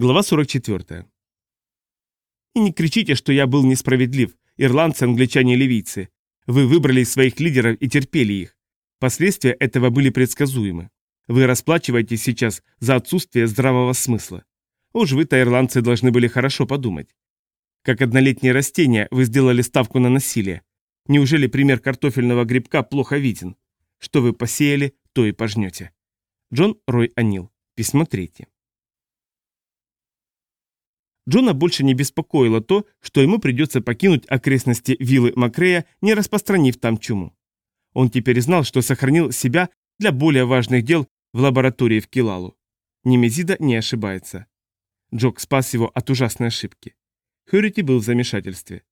Глава 44. И не кричите, что я был несправедлив, ирландцы, англичане и ливийцы. Вы выбрали своих лидеров и терпели их. Последствия этого были предсказуемы. Вы расплачиваетесь сейчас за отсутствие здравого смысла. Уж вы-то, ирландцы, должны были хорошо подумать. Как однолетнее растение вы сделали ставку на насилие. Неужели пример картофельного грибка плохо виден? Что вы посеяли, то и пожнете. Джон Рой Анил. Письмо третье. Джона больше не беспокоило то, что ему придется покинуть окрестности виллы Макрея, не распространив там чуму. Он теперь знал, что сохранил себя для более важных дел в лаборатории в Килалу. Немезида не ошибается. Джок спас его от ужасной ошибки. Хьюрити был в замешательстве.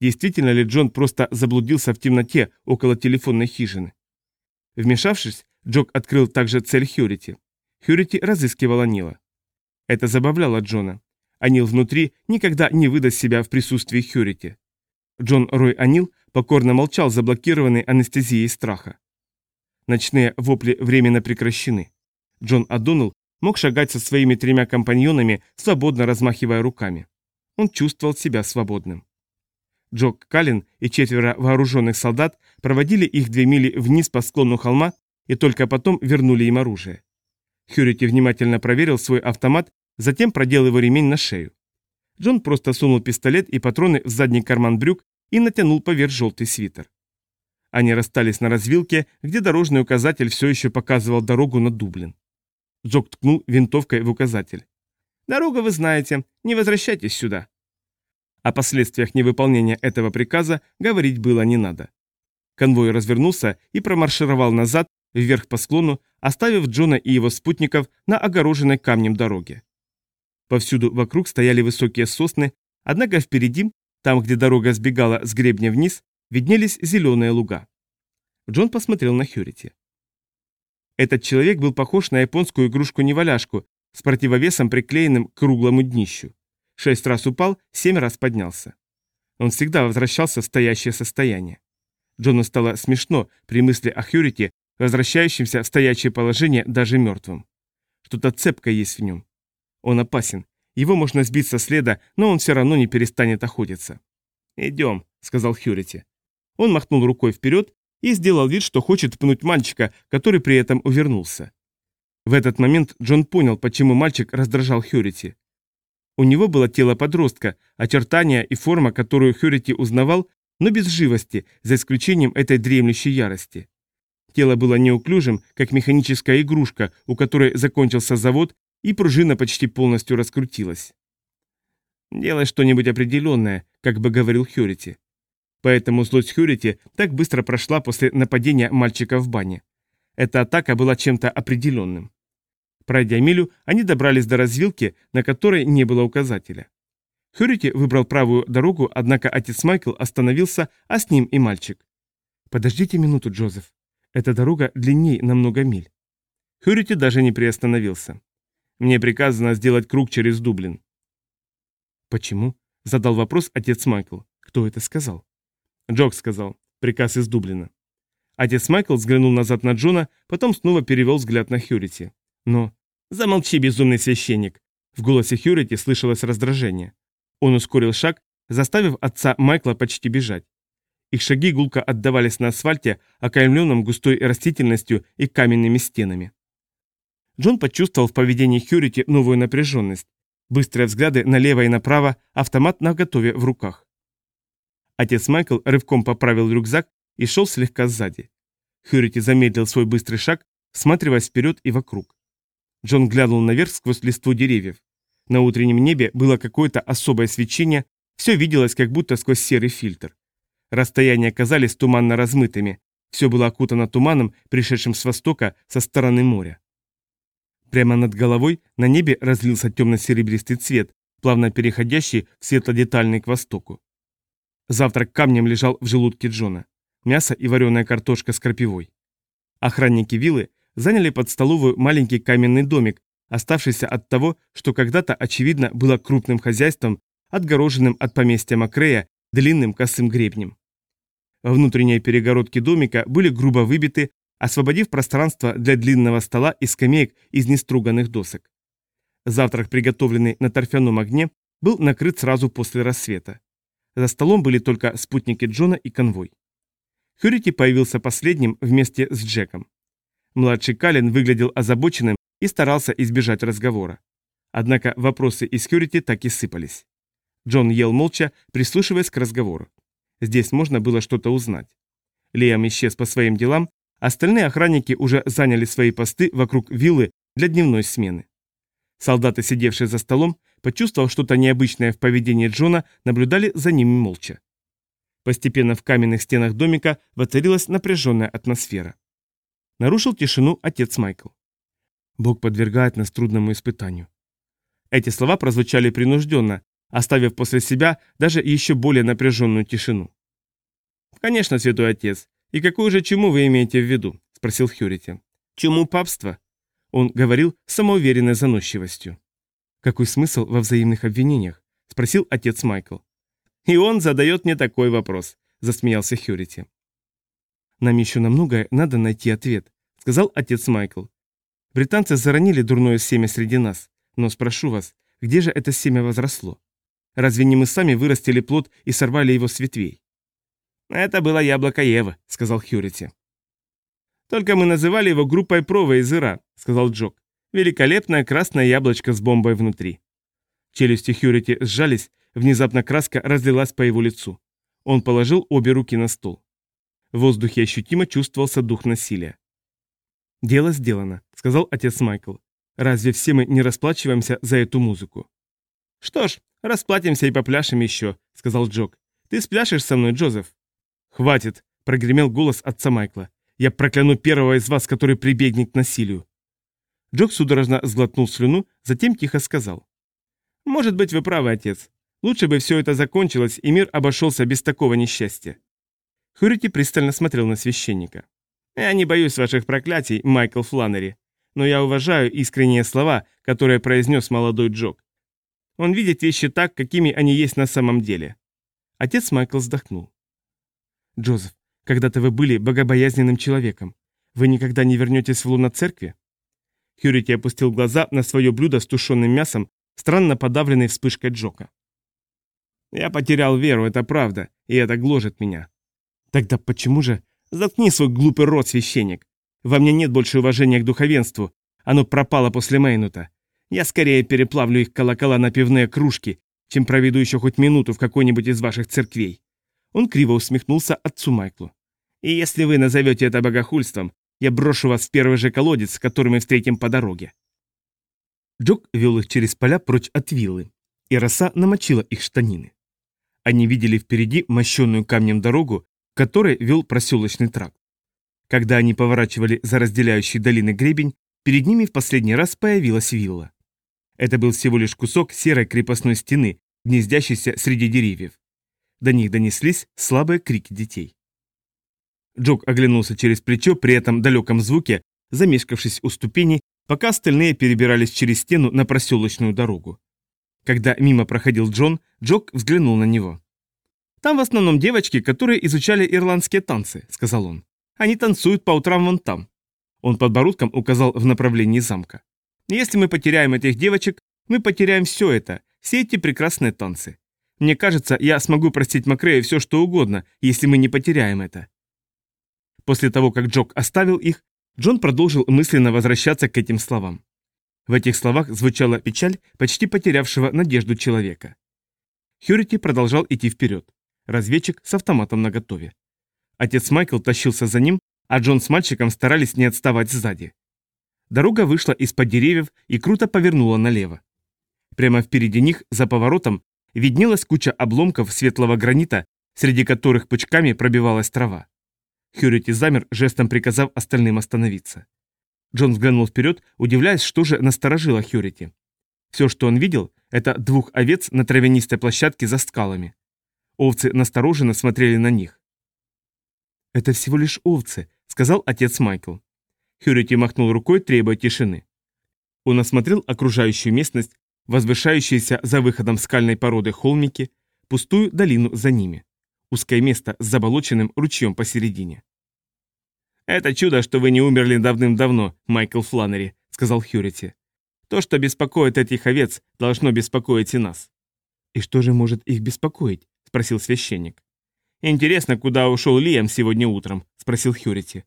Действительно ли Джон просто заблудился в темноте около телефонной хижины? Вмешавшись, Джок открыл также цель Хьюрити. Хьюрити разыскивала Нила. Это забавляло Джона. Анил внутри никогда не выдаст себя в присутствии Хьюрити. Джон Рой Анил покорно молчал, заблокированный анестезией страха. Ночные вопли временно прекращены. Джон Адоннелл мог шагать со своими тремя компаньонами, свободно размахивая руками. Он чувствовал себя свободным. Джок Каллен и четверо вооруженных солдат проводили их две мили вниз по склону холма и только потом вернули им оружие. Хьюрити внимательно проверил свой автомат Затем продел его ремень на шею. Джон просто сунул пистолет и патроны в задний карман брюк и натянул поверх желтый свитер. Они расстались на развилке, где дорожный указатель все еще показывал дорогу на Дублин. Джок ткнул винтовкой в указатель. «Дорогу вы знаете, не возвращайтесь сюда». О последствиях невыполнения этого приказа говорить было не надо. Конвой развернулся и промаршировал назад, вверх по склону, оставив Джона и его спутников на огороженной камнем дороге. Повсюду вокруг стояли высокие сосны, однако впереди, там, где дорога сбегала с гребня вниз, виднелись зеленые луга. Джон посмотрел на Хьюрити. Этот человек был похож на японскую игрушку-неваляшку с противовесом, приклеенным к круглому днищу. Шесть раз упал, семь раз поднялся. Он всегда возвращался в стоящее состояние. Джону стало смешно при мысли о Хьюрити, возвращающемся в стоящее положение даже мертвым. Что-то цепкое есть в нем. Он опасен. Его можно сбить со следа, но он все равно не перестанет охотиться. «Идем», — сказал Хьюрити. Он махнул рукой вперед и сделал вид, что хочет пнуть мальчика, который при этом увернулся. В этот момент Джон понял, почему мальчик раздражал Хьюрити. У него было тело подростка, очертания и форма, которую Хьюрити узнавал, но без живости, за исключением этой дремлющей ярости. Тело было неуклюжим, как механическая игрушка, у которой закончился завод и пружина почти полностью раскрутилась. «Делай что-нибудь определенное», как бы говорил Хьюрити. Поэтому злость Хьюрити так быстро прошла после нападения мальчика в бане. Эта атака была чем-то определенным. Пройдя милю, они добрались до развилки, на которой не было указателя. Хьюрити выбрал правую дорогу, однако отец Майкл остановился, а с ним и мальчик. «Подождите минуту, Джозеф. Эта дорога длинней на много миль». Хьюрити даже не приостановился. Мне приказано сделать круг через Дублин. Почему? Задал вопрос отец Майкл. Кто это сказал? Джок сказал. Приказ из Дублина. Отец Майкл взглянул назад на Джона, потом снова перевел взгляд на Хьюрити. Но... Замолчи, безумный священник. В голосе Хьюрити слышалось раздражение. Он ускорил шаг, заставив отца Майкла почти бежать. Их шаги гулко отдавались на асфальте, окаймленном густой растительностью и каменными стенами. Джон почувствовал в поведении Хьюрити новую напряженность. Быстрые взгляды налево и направо, автомат наготове в руках. Отец Майкл рывком поправил рюкзак и шел слегка сзади. Хьюрити замедлил свой быстрый шаг, всматриваясь вперед и вокруг. Джон глянул наверх сквозь листву деревьев. На утреннем небе было какое-то особое свечение, все виделось как будто сквозь серый фильтр. Расстояния казались туманно размытыми, все было окутано туманом, пришедшим с востока, со стороны моря. Прямо над головой на небе разлился темно-серебристый цвет, плавно переходящий в светло-детальный к востоку. Завтрак камнем лежал в желудке Джона. Мясо и вареная картошка с крапивой. Охранники виллы заняли под столовую маленький каменный домик, оставшийся от того, что когда-то, очевидно, было крупным хозяйством, отгороженным от поместья Макрея длинным косым гребнем. Внутренние перегородки домика были грубо выбиты, освободив пространство для длинного стола и скамеек из неструганных досок. Завтрак, приготовленный на торфяном огне, был накрыт сразу после рассвета. За столом были только спутники Джона и конвой. Хьюрити появился последним вместе с Джеком. Младший Калин выглядел озабоченным и старался избежать разговора. Однако вопросы из Хьюрити так и сыпались. Джон ел молча, прислушиваясь к разговору. Здесь можно было что-то узнать. Лиам исчез по своим делам, остальные охранники уже заняли свои посты вокруг виллы для дневной смены. Солдаты, сидевшие за столом, почувствовав что-то необычное в поведении Джона, наблюдали за ними молча. Постепенно в каменных стенах домика воцарилась напряженная атмосфера. Нарушил тишину отец Майкл. Бог подвергает нас трудному испытанию. Эти слова прозвучали принужденно, оставив после себя даже еще более напряженную тишину. «Конечно, святой отец. И какую же чему вы имеете в виду?» – спросил Хьюрити. «Чему папства?» Он говорил самоуверенной заносчивостью. «Какой смысл во взаимных обвинениях?» – спросил отец Майкл. «И он задает мне такой вопрос», – засмеялся Хьюрити. «Нам еще на многое надо найти ответ», – сказал отец Майкл. «Британцы заронили дурное семя среди нас, но спрошу вас, где же это семя возросло? Разве не мы сами вырастили плод и сорвали его с ветвей?» «Это было яблоко Евы», — сказал Хьюрити. «Только мы называли его группой Прова из Ира», — сказал Джок. «Великолепное красное яблочко с бомбой внутри». Челюсти Хьюрити сжались, внезапно краска разлилась по его лицу. Он положил обе руки на стол. В воздухе ощутимо чувствовался дух насилия. «Дело сделано», — сказал отец Майкл. «Разве все мы не расплачиваемся за эту музыку?» «Что ж, расплатимся и попляшем еще», — сказал Джок. «Ты спляшешь со мной, Джозеф?» «Хватит!» – прогремел голос отца Майкла. «Я прокляну первого из вас, который прибегнет к насилию!» Джок судорожно сглотнул слюну, затем тихо сказал. «Может быть, вы правы, отец. Лучше бы все это закончилось, и мир обошелся без такого несчастья». Хьюрити пристально смотрел на священника. «Я не боюсь ваших проклятий, Майкл Фланнери, но я уважаю искренние слова, которые произнес молодой Джок. Он видит вещи так, какими они есть на самом деле». Отец Майкл вздохнул. Джозеф, когда-то вы были богобоязненным человеком. Вы никогда не вернетесь в луна церкви? Хьюрити опустил глаза на свое блюдо с тушеным мясом, странно подавленной вспышкой Джока. «Я потерял веру, это правда, и это гложет меня». «Тогда почему же...» «Заткни свой глупый рот, священник. Во мне нет больше уважения к духовенству. Оно пропало после Мейнута. Я скорее переплавлю их колокола на пивные кружки, чем проведу еще хоть минуту в какой-нибудь из ваших церквей. Он криво усмехнулся отцу Майклу. «И если вы назовете это богохульством, я брошу вас в первый же колодец, который мы встретим по дороге». Джок вел их через поля прочь от виллы, и роса намочила их штанины. Они видели впереди мощенную камнем дорогу, которой вел проселочный тракт. Когда они поворачивали за разделяющий долины гребень, перед ними в последний раз появилась вилла. Это был всего лишь кусок серой крепостной стены, гнездящийся среди деревьев. До них донеслись слабые крики детей. Джок оглянулся через плечо при этом далеком звуке, замешкавшись у ступеней, пока остальные перебирались через стену на проселочную дорогу. Когда мимо проходил Джон, Джок взглянул на него. «Там в основном девочки, которые изучали ирландские танцы», — сказал он. «Они танцуют по утрам вон там». Он подбородком указал в направлении замка. «Если мы потеряем этих девочек, мы потеряем все это, все эти прекрасные танцы. Мне кажется, я смогу простить Макрея все, что угодно, если мы не потеряем это. После того, как Джок оставил их, Джон продолжил мысленно возвращаться к этим словам. В этих словах звучала печаль почти потерявшего надежду человека. Хьюрити продолжал идти вперед. Разведчик с автоматом наготове. Отец Майкл тащился за ним, а Джон с мальчиком старались не отставать сзади. Дорога вышла из-под деревьев и круто повернула налево. Прямо впереди них, за поворотом, виднелась куча обломков светлого гранита, среди которых пучками пробивалась трава. Хьюрити замер, жестом приказав остальным остановиться. Джон взглянул вперед, удивляясь, что же насторожило Хьюрити. Все, что он видел, это двух овец на травянистой площадке за скалами. Овцы настороженно смотрели на них. «Это всего лишь овцы», — сказал отец Майкл. Хьюрити махнул рукой, требуя тишины. Он осмотрел окружающую местность возвышающиеся за выходом скальной породы холмики, пустую долину за ними. Узкое место с заболоченным ручьем посередине. «Это чудо, что вы не умерли давным-давно, Майкл Фланнери», — сказал Хьюрити. То, что беспокоит этих овец, должно беспокоить и нас». «И что же может их беспокоить?» – спросил священник. «Интересно, куда ушел Лиам сегодня утром?» – спросил Хьюрити.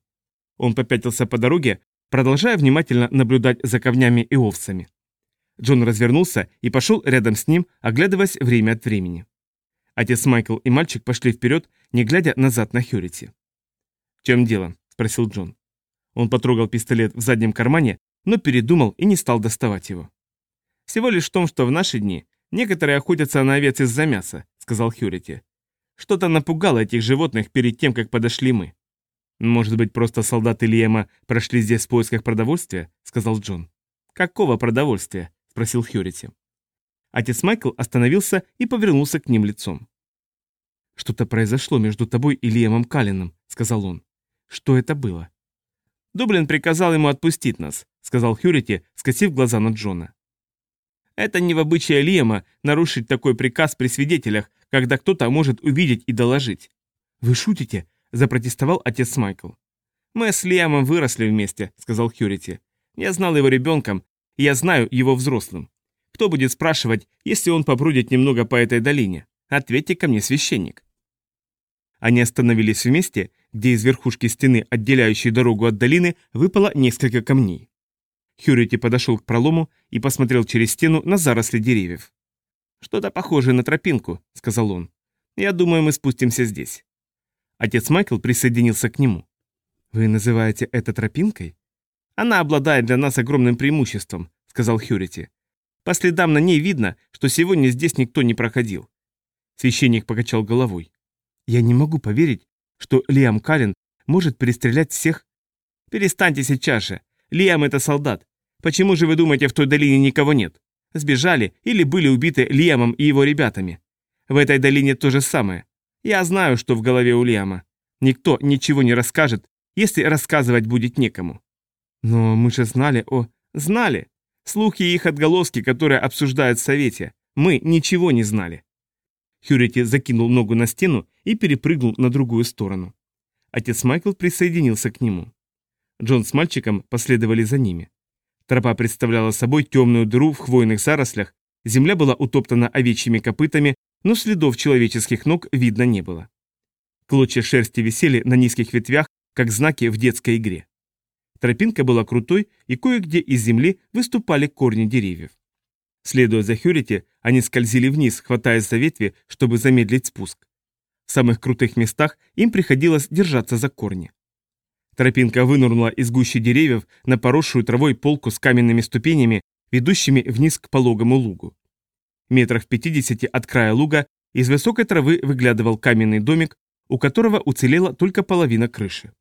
Он попятился по дороге, продолжая внимательно наблюдать за ковнями и овцами. Джон развернулся и пошел рядом с ним, оглядываясь время от времени. Отец Майкл и мальчик пошли вперед, не глядя назад на Хьюрити. «В чем дело?» – спросил Джон. Он потрогал пистолет в заднем кармане, но передумал и не стал доставать его. «Всего лишь в том, что в наши дни некоторые охотятся на овец из-за мяса», – сказал Хьюрити. «Что-то напугало этих животных перед тем, как подошли мы». «Может быть, просто солдаты Лиэма прошли здесь в поисках продовольствия?» – сказал Джон. «Какого продовольствия?» – спросил Хьюрити. Отец Майкл остановился и повернулся к ним лицом. «Что-то произошло между тобой и Лиэмом Каллином», — сказал он. «Что это было?» «Дублин приказал ему отпустить нас», — сказал Хьюрити, скосив глаза на Джона. «Это не в обычае Лиэма нарушить такой приказ при свидетелях, когда кто-то может увидеть и доложить». «Вы шутите?» — запротестовал отец Майкл. «Мы с Лиамом выросли вместе», — сказал Хьюрити. «Я знал его ребенком, я знаю его взрослым. Кто будет спрашивать, если он побродит немного по этой долине? Ответьте ко мне, священник. Они остановились в месте, где из верхушки стены, отделяющей дорогу от долины, выпало несколько камней. Хьюрити подошел к пролому и посмотрел через стену на заросли деревьев. «Что-то похожее на тропинку», — сказал он. «Я думаю, мы спустимся здесь». Отец Майкл присоединился к нему. «Вы называете это тропинкой?» «Она обладает для нас огромным преимуществом», — сказал Хьюрити. По следам на ней видно, что сегодня здесь никто не проходил. Священник покачал головой. Я не могу поверить, что Лиам Каллен может перестрелять всех. Перестаньте сейчас же. Лиам это солдат. Почему же вы думаете, в той долине никого нет? Сбежали или были убиты Лиамом и его ребятами. В этой долине то же самое. Я знаю, что в голове у Лиама. Никто ничего не расскажет, если рассказывать будет некому. Но мы же знали о... Знали. Слухи и их отголоски, которые обсуждают в Совете. Мы ничего не знали. Хьюрити закинул ногу на стену и перепрыгнул на другую сторону. Отец Майкл присоединился к нему. Джон с мальчиком последовали за ними. Тропа представляла собой темную дыру в хвойных зарослях, земля была утоптана овечьими копытами, но следов человеческих ног видно не было. Клочья шерсти висели на низких ветвях, как знаки в детской игре. Тропинка была крутой, и кое-где из земли выступали корни деревьев. Следуя за Хьюрити, они скользили вниз, хватаясь за ветви, чтобы замедлить спуск. В самых крутых местах им приходилось держаться за корни. Тропинка вынырнула из гущи деревьев на поросшую травой полку с каменными ступенями, ведущими вниз к пологому лугу. Метрах в пятидесяти от края луга из высокой травы выглядывал каменный домик, у которого уцелела только половина крыши.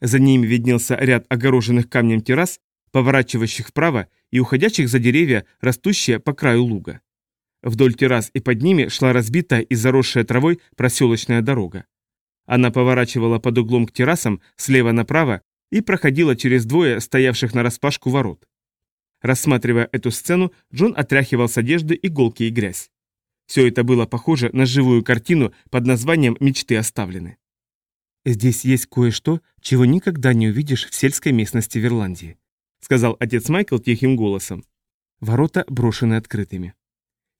За ними виднелся ряд огороженных камнем террас, поворачивающих вправо и уходящих за деревья, растущие по краю луга. Вдоль террас и под ними шла разбитая и заросшая травой проселочная дорога. Она поворачивала под углом к террасам слева направо и проходила через двое стоявших на распашку ворот. Рассматривая эту сцену, Джон отряхивал с одежды иголки и грязь. Все это было похоже на живую картину под названием «Мечты оставлены». «Здесь есть кое-что, чего никогда не увидишь в сельской местности в Ирландии», сказал отец Майкл тихим голосом. Ворота брошены открытыми.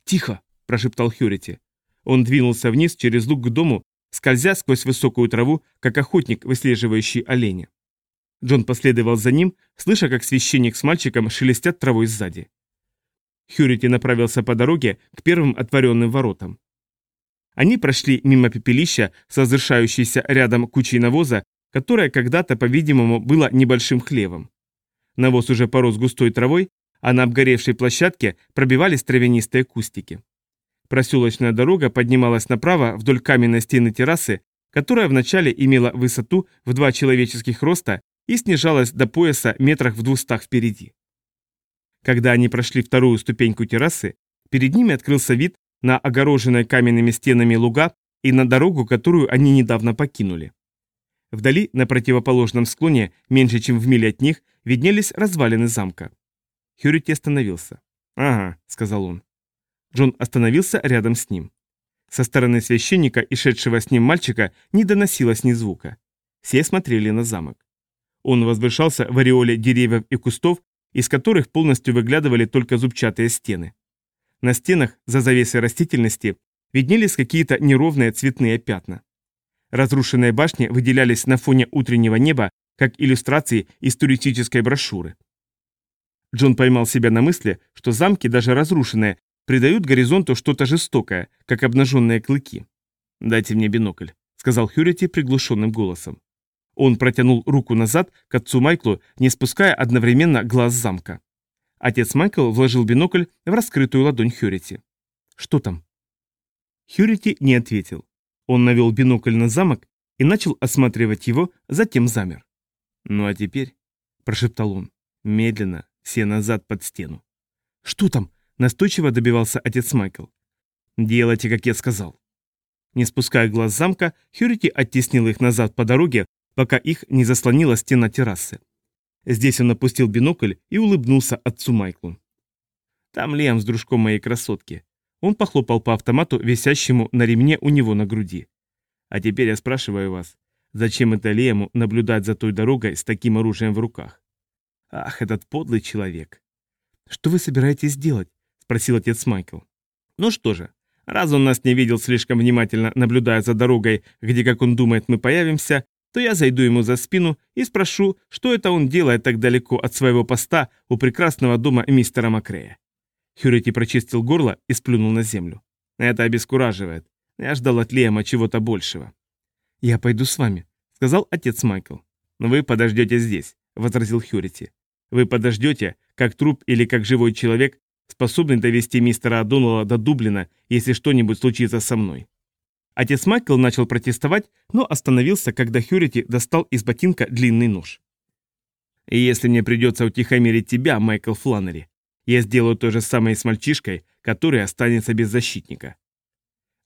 «Тихо!» – прошептал Хьюрити. Он двинулся вниз через луг к дому, скользя сквозь высокую траву, как охотник, выслеживающий оленя. Джон последовал за ним, слыша, как священник с мальчиком шелестят травой сзади. Хьюрити направился по дороге к первым отворенным воротам. Они прошли мимо пепелища с возвышающейся рядом кучей навоза, которая когда-то, по-видимому, была небольшим хлевом. Навоз уже порос густой травой, а на обгоревшей площадке пробивались травянистые кустики. Проселочная дорога поднималась направо вдоль каменной стены террасы, которая вначале имела высоту в два человеческих роста и снижалась до пояса метрах в двухстах впереди. Когда они прошли вторую ступеньку террасы, перед ними открылся вид на огороженные каменными стенами луга и на дорогу, которую они недавно покинули. Вдали, на противоположном склоне, меньше чем в миле от них, виднелись развалины замка. Хьюрити остановился. «Ага», — сказал он. Джон остановился рядом с ним. Со стороны священника и шедшего с ним мальчика не доносилось ни звука. Все смотрели на замок. Он возвышался в ореоле деревьев и кустов, из которых полностью выглядывали только зубчатые стены. На стенах, за завесой растительности, виднелись какие-то неровные цветные пятна. Разрушенные башни выделялись на фоне утреннего неба, как иллюстрации из туристической брошюры. Джон поймал себя на мысли, что замки, даже разрушенные, придают горизонту что-то жестокое, как обнаженные клыки. «Дайте мне бинокль», — сказал Хьюрити приглушенным голосом. Он протянул руку назад к отцу Майклу, не спуская одновременно глаз замка. Отец Майкл вложил бинокль в раскрытую ладонь Хьюрити. «Что там?» Хьюрити не ответил. Он навел бинокль на замок и начал осматривать его, затем замер. «Ну а теперь», — прошептал он, — «медленно, все назад под стену». «Что там?» — настойчиво добивался отец Майкл. «Делайте, как я сказал». Не спуская глаз замка, Хьюрити оттеснил их назад по дороге, пока их не заслонила стена террасы. Здесь он опустил бинокль и улыбнулся отцу Майклу. «Там Лиам с дружком моей красотки». Он похлопал по автомату, висящему на ремне у него на груди. «А теперь я спрашиваю вас, зачем это Лиаму наблюдать за той дорогой с таким оружием в руках? Ах, этот подлый человек!» «Что вы собираетесь делать?» – спросил отец Майкл. «Ну что же, раз он нас не видел слишком внимательно, наблюдая за дорогой, где, как он думает, мы появимся, то я зайду ему за спину и спрошу, что это он делает так далеко от своего поста у прекрасного дома мистера Макрея. Хьюрити прочистил горло и сплюнул на землю. Это обескураживает. Я ждал от Лема чего-то большего. «Я пойду с вами», — сказал отец Майкл. «Вы подождете здесь», — возразил Хьюрити. «Вы подождете, как труп или как живой человек, способный довести мистера Адонала до Дублина, если что-нибудь случится со мной. Отец Майкл начал протестовать, но остановился, когда Хьюрити достал из ботинка длинный нож. «И если мне придется утихомирить тебя, Майкл Фланнери, я сделаю то же самое с мальчишкой, который останется без защитника».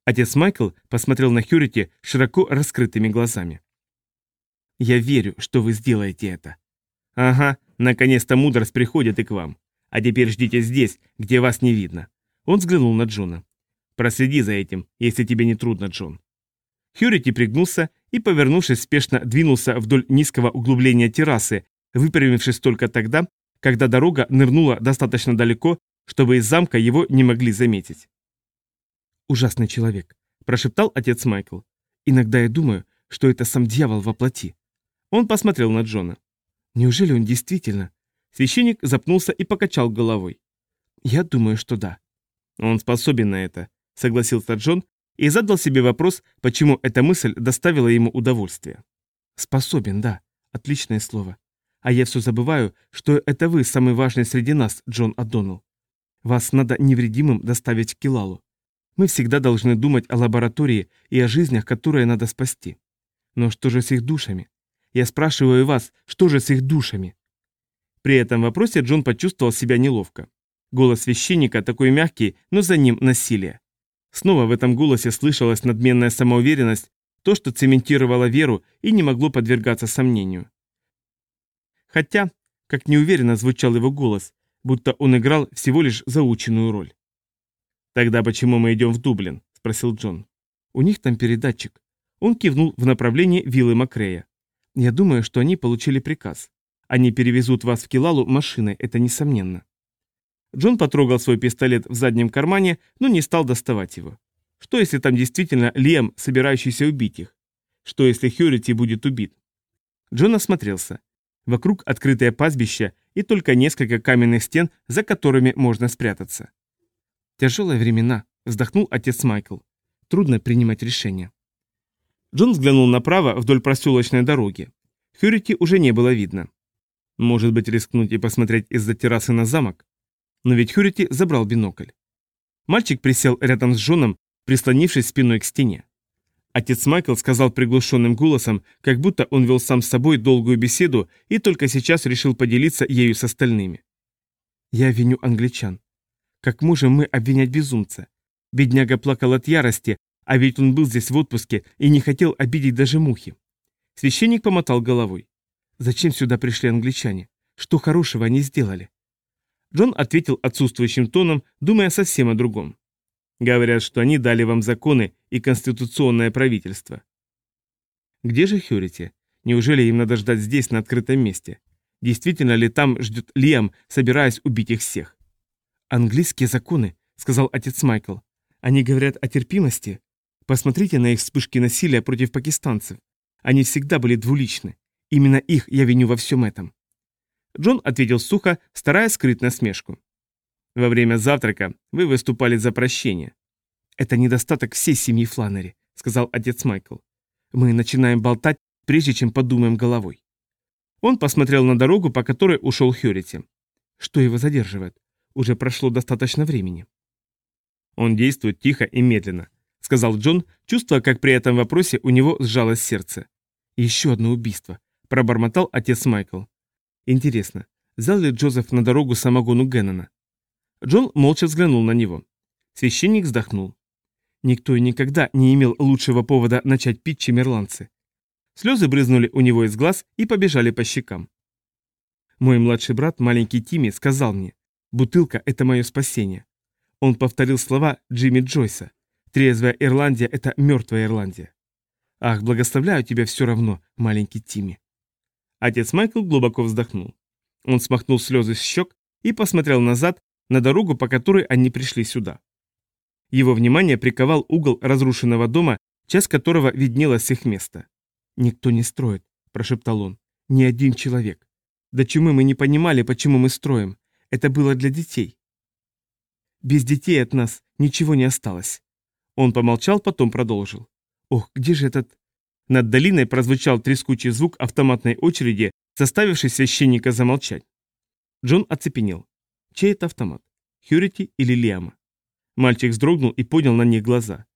Отец Майкл посмотрел на Хьюрити широко раскрытыми глазами. «Я верю, что вы сделаете это». «Ага, наконец-то мудрость приходит и к вам. А теперь ждите здесь, где вас не видно». Он взглянул на Джона. Проследи за этим, если тебе не трудно, Джон. Хьюрити пригнулся и, повернувшись, спешно двинулся вдоль низкого углубления террасы, выпрямившись только тогда, когда дорога нырнула достаточно далеко, чтобы из замка его не могли заметить. «Ужасный человек», – прошептал отец Майкл. «Иногда я думаю, что это сам дьявол во плоти». Он посмотрел на Джона. «Неужели он действительно?» Священник запнулся и покачал головой. «Я думаю, что да». «Он способен на это», — согласился Джон и задал себе вопрос, почему эта мысль доставила ему удовольствие. «Способен, да. Отличное слово. А я все забываю, что это вы самый важный среди нас, Джон Аддонал. Вас надо невредимым доставить к Килалу. Мы всегда должны думать о лаборатории и о жизнях, которые надо спасти. Но что же с их душами? Я спрашиваю вас, что же с их душами?» При этом вопросе Джон почувствовал себя неловко. Голос священника такой мягкий, но за ним насилие. Снова в этом голосе слышалась надменная самоуверенность, то, что цементировало веру и не могло подвергаться сомнению. Хотя, как неуверенно звучал его голос, будто он играл всего лишь заученную роль. «Тогда почему мы идем в Дублин?» – спросил Джон. «У них там передатчик». Он кивнул в направлении виллы Макрея. «Я думаю, что они получили приказ. Они перевезут вас в Килалу машиной, это несомненно». Джон потрогал свой пистолет в заднем кармане, но не стал доставать его. Что если там действительно Лиам, собирающийся убить их? Что если Хьюрити будет убит? Джон осмотрелся. Вокруг открытое пастбище и только несколько каменных стен, за которыми можно спрятаться. «Тяжелые времена», — вздохнул отец Майкл. «Трудно принимать решения». Джон взглянул направо вдоль проселочной дороги. Хьюрити уже не было видно. Может быть, рискнуть и посмотреть из-за террасы на замок? Но ведь Хьюрити забрал бинокль. Мальчик присел рядом с Джоном, прислонившись спиной к стене. Отец Майкл сказал приглушенным голосом, как будто он вел сам с собой долгую беседу и только сейчас решил поделиться ею с остальными. «Я виню англичан. Как можем мы обвинять безумца? Бедняга плакал от ярости, а ведь он был здесь в отпуске и не хотел обидеть даже мухи. Священник помотал головой. Зачем сюда пришли англичане? Что хорошего они сделали? Джон ответил отсутствующим тоном, думая совсем о другом. Говорят, что они дали вам законы и конституционное правительство. Где же Хьюрити? Неужели им надо ждать здесь, на открытом месте? Действительно ли там ждет Лиам, собираясь убить их всех? «Английские законы», — сказал отец Майкл. «Они говорят о терпимости. Посмотрите на их вспышки насилия против пакистанцев. Они всегда были двуличны. Именно их я виню во всем этом». Джон ответил сухо, стараясь скрыть насмешку. «Во время завтрака вы выступали за прощение». «Это недостаток всей семьи Фланнери», — сказал отец Майкл. «Мы начинаем болтать, прежде чем подумаем головой». Он посмотрел на дорогу, по которой ушел Хьюрити. Что его задерживает? Уже прошло достаточно времени. Он действует тихо и медленно, сказал Джон, чувствуя, как при этом вопросе у него сжалось сердце. Еще одно убийство, пробормотал отец Майкл. Интересно, взял ли Джозеф на дорогу самогону Геннона? Джон молча взглянул на него. Священник вздохнул. Никто и никогда не имел лучшего повода начать пить, чем ирландцы. Слезы брызнули у него из глаз и побежали по щекам. Мой младший брат, маленький Тимми, сказал мне, «Бутылка – это мое спасение». Он повторил слова Джимми Джойса. «Трезвая Ирландия – это мертвая Ирландия». Ах, благословляю тебя все равно, маленький Тимми. Отец Майкл глубоко вздохнул. Он смахнул слезы с щек и посмотрел назад на дорогу, по которой они пришли сюда. Его внимание приковал угол разрушенного дома, часть которого виднелась с их места. «Никто не строит», – прошептал он. «Ни один человек. До чумы мы не понимали, почему мы строим. Это было для детей. Без детей от нас ничего не осталось». Он помолчал, потом продолжил. «Ох, где же этот...» Над долиной прозвучал трескучий звук автоматной очереди, заставивший священника замолчать. Джон оцепенел. Чей это автомат? Хьюрити или Лиама? Мальчик вздрогнул и поднял на них глаза.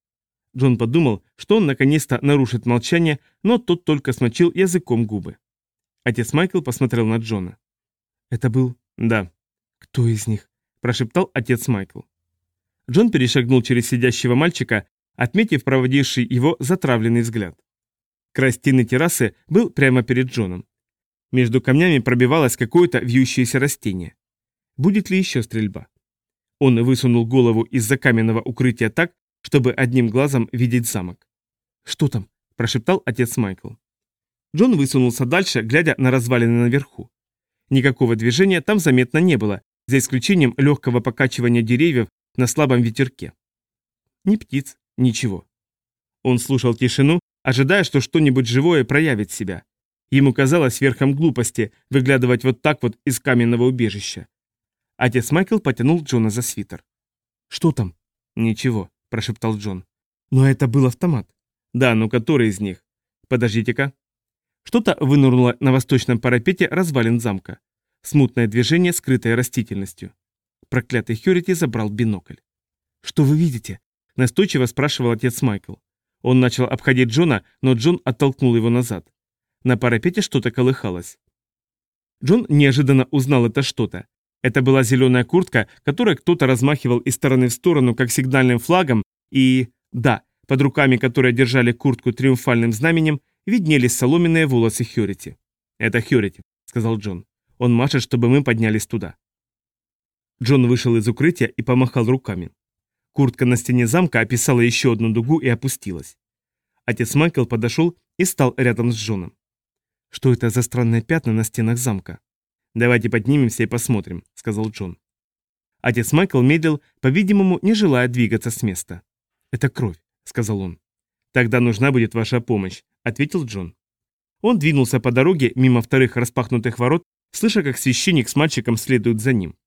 Джон подумал, что он наконец-то нарушит молчание, но тот только смочил языком губы. Отец Майкл посмотрел на Джона. «Это был...» «Да». «Кто из них?» – прошептал отец Майкл. Джон перешагнул через сидящего мальчика, отметив проводивший его затравленный взгляд. Край стены террасы был прямо перед Джоном. Между камнями пробивалось какое-то вьющееся растение. Будет ли еще стрельба? Он высунул голову из-за каменного укрытия так, чтобы одним глазом видеть замок. «Что там?» – прошептал отец Майкл. Джон высунулся дальше, глядя на развалины наверху. Никакого движения там заметно не было, за исключением легкого покачивания деревьев на слабом ветерке. Ни птиц, ничего. Он слушал тишину, ожидая, что что-нибудь живое проявит себя. Ему казалось верхом глупости выглядывать вот так вот из каменного убежища. Отец Майкл потянул Джона за свитер. «Что там?» «Ничего», — прошептал Джон. «Но это был автомат». «Да, но который из них?» «Подождите-ка». Что-то вынырнуло на восточном парапете развалин замка. Смутное движение, скрытое растительностью. Проклятый Хьюрити забрал бинокль. «Что вы видите?» – настойчиво спрашивал отец Майкл. Он начал обходить Джона, но Джон оттолкнул его назад. На парапете что-то колыхалось. Джон неожиданно узнал это что-то. Это была зеленая куртка, которой кто-то размахивал из стороны в сторону, как сигнальным флагом, и... Да, под руками, которые держали куртку триумфальным знаменем, виднелись соломенные волосы Хьюрити. «Это Хьюрити», — сказал Джон. «Он машет, чтобы мы поднялись туда». Джон вышел из укрытия и помахал руками. Куртка на стене замка описала еще одну дугу и опустилась. Отец Майкл подошел и стал рядом с Джоном. «Что это за странные пятна на стенах замка?» «Давайте поднимемся и посмотрим», — сказал Джон. Отец Майкл медлил, по-видимому, не желая двигаться с места. «Это кровь», — сказал он. «Тогда нужна будет ваша помощь», — ответил Джон. Он двинулся по дороге мимо вторых распахнутых ворот, слыша, как священник с мальчиком следуют за ним.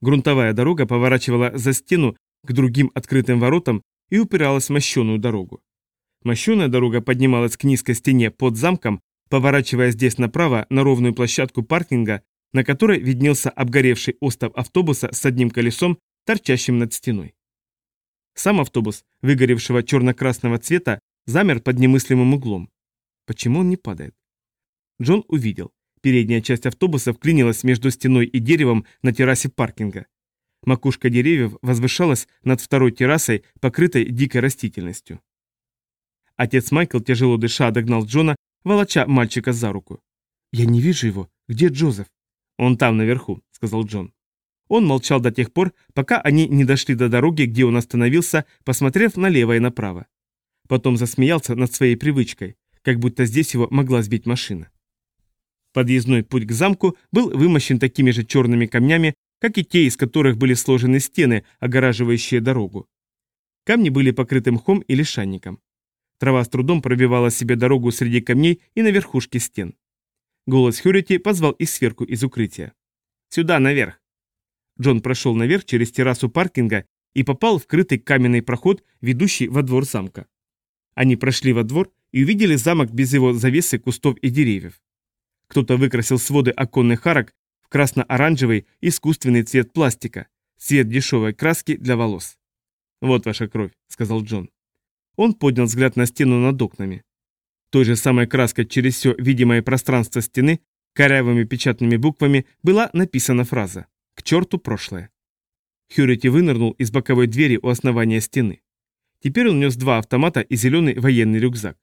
Грунтовая дорога поворачивала за стену к другим открытым воротам и упиралась в мощеную дорогу. Мощеная дорога поднималась к низкой стене под замком, поворачивая здесь направо на ровную площадку паркинга, на которой виднелся обгоревший остов автобуса с одним колесом, торчащим над стеной. Сам автобус, выгоревшего черно-красного цвета, замер под немыслимым углом. Почему он не падает? Джон увидел. Передняя часть автобуса вклинилась между стеной и деревом на террасе паркинга. Макушка деревьев возвышалась над второй террасой, покрытой дикой растительностью. Отец Майкл, тяжело дыша, догнал Джона волоча мальчика за руку. «Я не вижу его. Где Джозеф?» «Он там, наверху», — сказал Джон. Он молчал до тех пор, пока они не дошли до дороги, где он остановился, посмотрев налево и направо. Потом засмеялся над своей привычкой, как будто здесь его могла сбить машина. Подъездной путь к замку был вымощен такими же черными камнями, как и те, из которых были сложены стены, огораживающие дорогу. Камни были покрыты мхом или шанником. Трава с трудом пробивала себе дорогу среди камней и на верхушке стен. Голос Хьюрити позвал их сверху из укрытия. «Сюда, наверх!» Джон прошел наверх через террасу паркинга и попал в крытый каменный проход, ведущий во двор замка. Они прошли во двор и увидели замок без его завесы кустов и деревьев. Кто-то выкрасил своды оконных арок красно-оранжевый искусственный цвет пластика, цвет дешевой краски для волос. «Вот ваша кровь», — сказал Джон. Он поднял взгляд на стену над окнами. Той же самой краской через все видимое пространство стены, корявыми печатными буквами, была написана фраза «К черту прошлое». Хьюрити вынырнул из боковой двери у основания стены. Теперь он нес два автомата и зеленый военный рюкзак.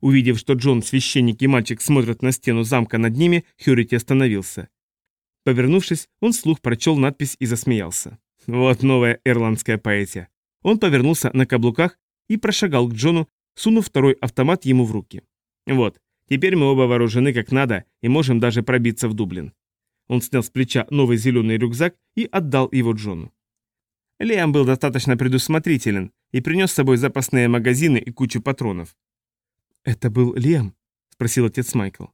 Увидев, что Джон, священник и мальчик смотрят на стену замка над ними, Хьюрити остановился. Повернувшись, он вслух прочел надпись и засмеялся. Вот новая ирландская поэзия. Он повернулся на каблуках и прошагал к Джону, сунув второй автомат ему в руки. Вот, теперь мы оба вооружены как надо и можем даже пробиться в Дублин. Он снял с плеча новый зеленый рюкзак и отдал его Джону. Лиам был достаточно предусмотрителен и принес с собой запасные магазины и кучу патронов. «Это был Лиам?» – спросил отец Майкл.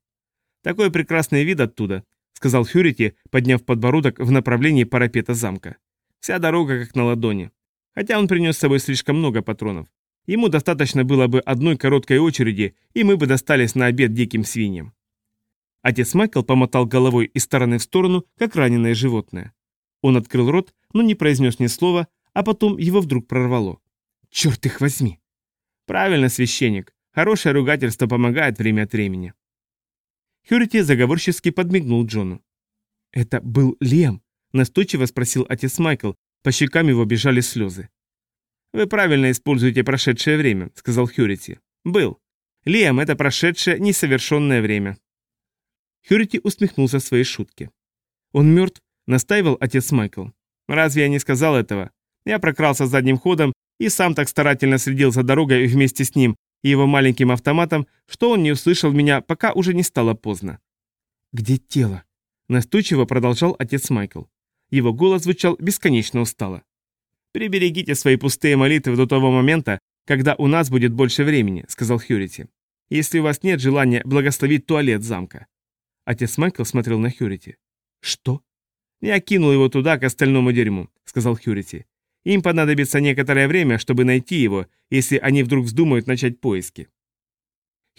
«Такой прекрасный вид оттуда», – сказал Хьюрити, подняв подбородок в направлении парапета замка. «Вся дорога как на ладони. Хотя он принес с собой слишком много патронов. Ему достаточно было бы одной короткой очереди, и мы бы достались на обед диким свиньям». Отец Майкл помотал головой из стороны в сторону, как раненое животное. Он открыл рот, но не произнес ни слова, а потом его вдруг прорвало. «Черт их возьми!» «Правильно, священник. Хорошее ругательство помогает время от времени». Хьюрити заговорчески подмигнул Джону. «Это был Лем?» – настойчиво спросил отец Майкл. По щекам его бежали слезы. «Вы правильно используете прошедшее время», – сказал Хьюрити. «Был. Лиам – это прошедшее несовершенное время». Хьюрити усмехнулся своей шутке. «Он мертв?» – настаивал отец Майкл. «Разве я не сказал этого? Я прокрался задним ходом и сам так старательно следил за дорогой вместе с ним и его маленьким автоматом, что он не услышал меня, пока уже не стало поздно». «Где тело?» – настойчиво продолжал отец Майкл. Его голос звучал бесконечно устало. «Приберегите свои пустые молитвы до того момента, когда у нас будет больше времени», — сказал Хьюрити. «Если у вас нет желания благословить туалет замка». Отец Майкл смотрел на Хьюрити. «Что?» «Я кинул его туда, к остальному дерьму», — сказал Хьюрити. «Им понадобится некоторое время, чтобы найти его, если они вдруг вздумают начать поиски».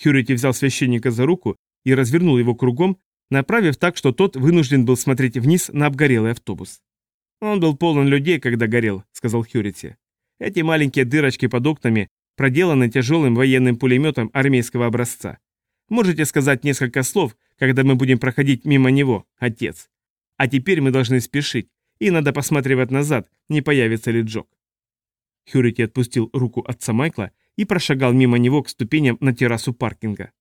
Хьюрити взял священника за руку и развернул его кругом, направив так, что тот вынужден был смотреть вниз на обгорелый автобус. «Он был полон людей, когда горел», — сказал Хьюрити. «Эти маленькие дырочки под окнами проделаны тяжелым военным пулеметом армейского образца. Можете сказать несколько слов, когда мы будем проходить мимо него, отец. А теперь мы должны спешить, и надо посматривать назад, не появится ли Джок». Хьюрити отпустил руку отца Майкла и прошагал мимо него к ступеням на террасу паркинга.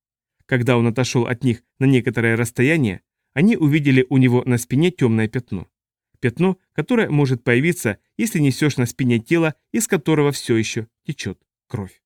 Когда он отошел от них на некоторое расстояние, они увидели у него на спине темное пятно. Пятно, которое может появиться, если несешь на спине тело, из которого все еще течет кровь.